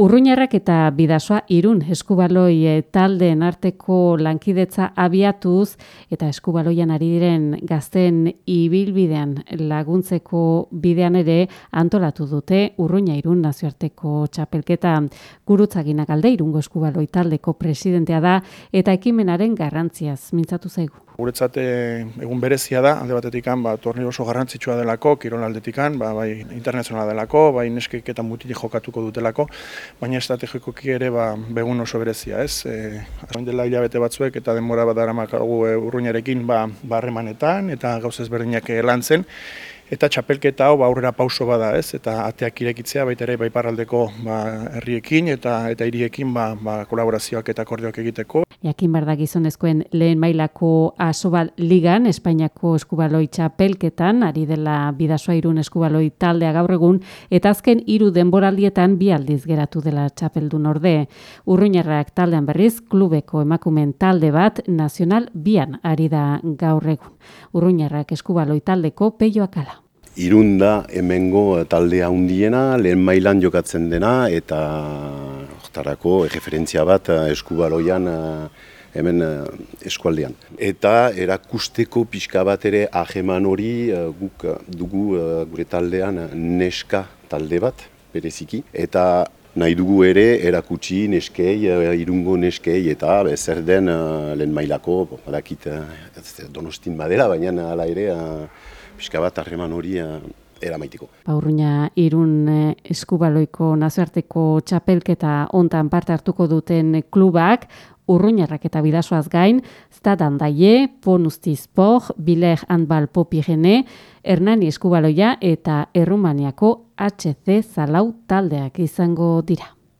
Urruñarrak eta bidasoa irun eskubaloi eh, taldeen arteko lankidetza abiatuz eta eskubaloian ari diren gazten ibilbidean laguntzeko bidean ere antolatu dute urruña irun nazioarteko txapelketa gurutzaginak alde irungo eskubaloi taldeko presidentea da eta ekimenaren garrantziaz mintzatu zaigu. Guretzat eh, egun berezia da, alde batetik ba, tornio oso garrantzitsua delako, kirol aldetik ba, bai internazionala delako, bai neskik eta mutili jokatuko dutelako, baina estrategikoki ere ba, begun oso berezia, ez? E, dela hilabete batzuek eta denbora bat dara makagu e, urruinarekin ba, barremanetan eta gauzez berdinak lantzen, eta txapelketa hau ba, aurrera pauso bada, ez? Eta ateak irekitzea baita ere baiparraldeko ba, herriekin eta eta hiriekin ba, ba, kolaborazioak eta akordioak egiteko. Jakin bar da gizonezkoen lehen mailako asobal ligan, Espainiako eskubaloi txapelketan, ari dela bidasoa irun eskubaloi taldea gaur egun, eta azken hiru denboraldietan bi aldiz geratu dela txapeldun orde. Urruñarrak taldean berriz, klubeko emakumen talde bat, nazional bian ari da gaur egun. Urruñarrak eskubaloi taldeko peioakala. Irunda hemengo taldea handiena, lehen mailan jokatzen dena, eta hortarako referentzia bat eh, eskubaloian eh, hemen eh, eskualdean. Eta erakusteko pixka bat ere aheman hori guk dugu gure taldean neska talde bat, bereziki. Eta nahi dugu ere erakutsi neskei, irungo neskei, eta zer den lehen mailako, badakit donostin badela, baina hala ere pixka bat harreman hori uh, eramaitiko. Baurruina irun eh, eskubaloiko nazioarteko txapelketa ontan parte hartuko duten klubak, urruñarrak eta bidasoaz gain, Stadan Daie, Ponusti Sport, Biler Handbal Popirene, Hernani Eskubaloia eta Errumaniako HC Zalau taldeak izango dira.